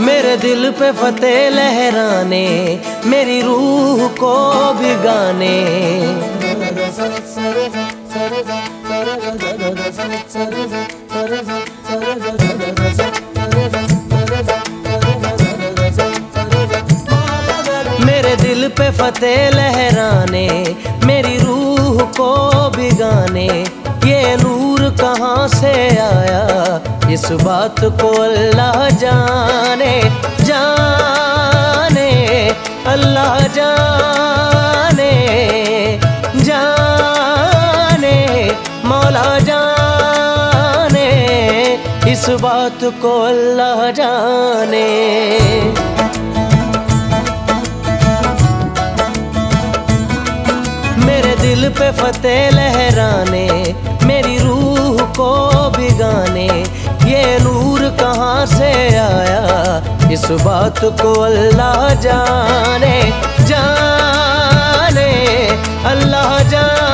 दिल पे फतेह लहराने, मेरी रूह को भिगाने। मेरे दिल पे फतेह लहराने, मेरी रूह को भिगाने। ये नूर कहाँ से आया? इस बात को अल्लाह जाने बात को अल्लाह जाने। मेरे दिल पे फतेह लहराने, मेरी रूह को भिगाने ये नूर कहाँ से आया? इस बात को अल्लाह जाने जाने। अल्लाह जाने।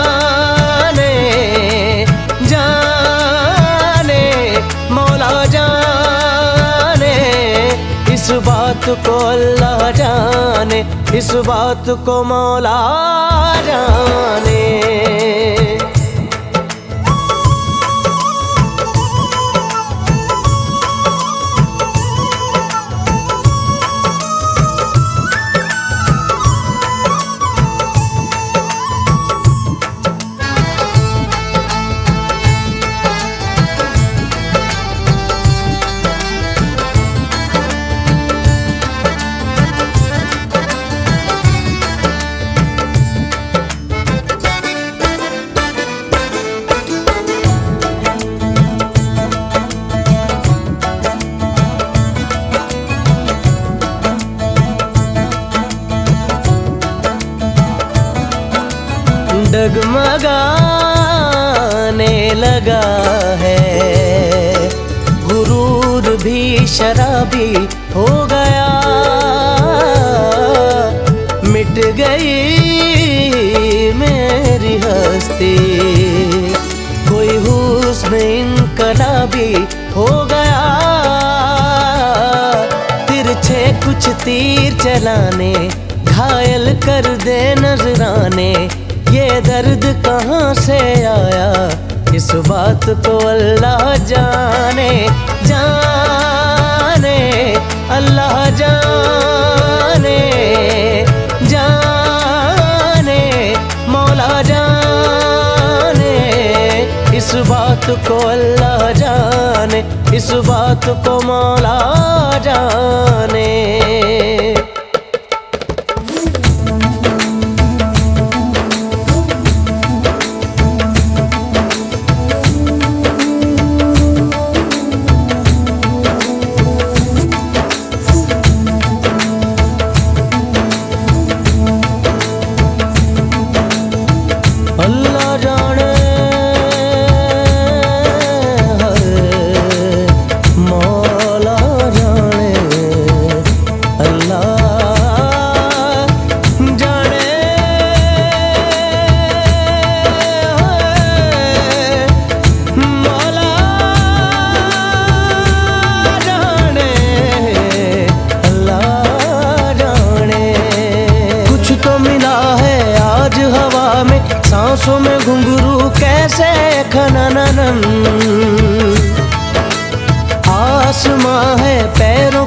इस बात को अल्लाह जाने इस बात को मौला डगमगाने लगा है। गुरूर भी, शराबी हो गया। मिट गई मेरी हस्ती। कोई हुस्न इनकलाबी हो गया। तिरछे कुछ तीर चलाने, घायल कर दे नजराने। ये दर्द कहाँ से आया? इस बात को अल्लाह जाने जाने, अल्लाह जाने जाने, मौला जाने। इस बात को अल्लाह जाने, इस बात को मौला जाने।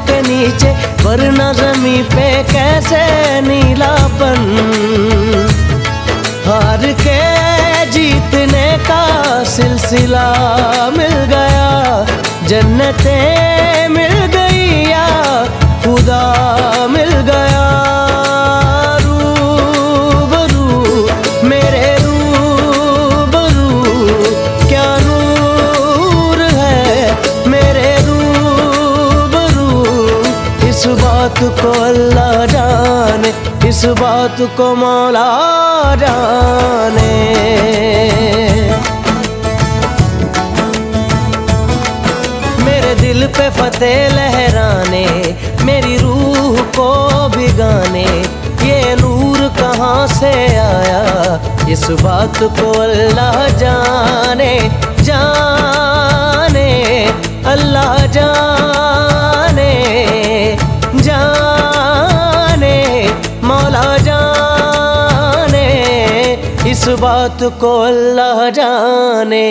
के नीचे, वरना जमी पे कैसे नीलापन? हार के जीतने का सिलसिला मिल गया, जन्नतें बात को अल्लाह जाने, इस बात को मौला जाने। मेरे दिल पे फतेह लहराने, मेरी रूह को भिगाने ये नूर कहाँ से आया? इस बात को अल्लाह जाने जाने। अल्लाह जाने। बात को अल्लाह जाने।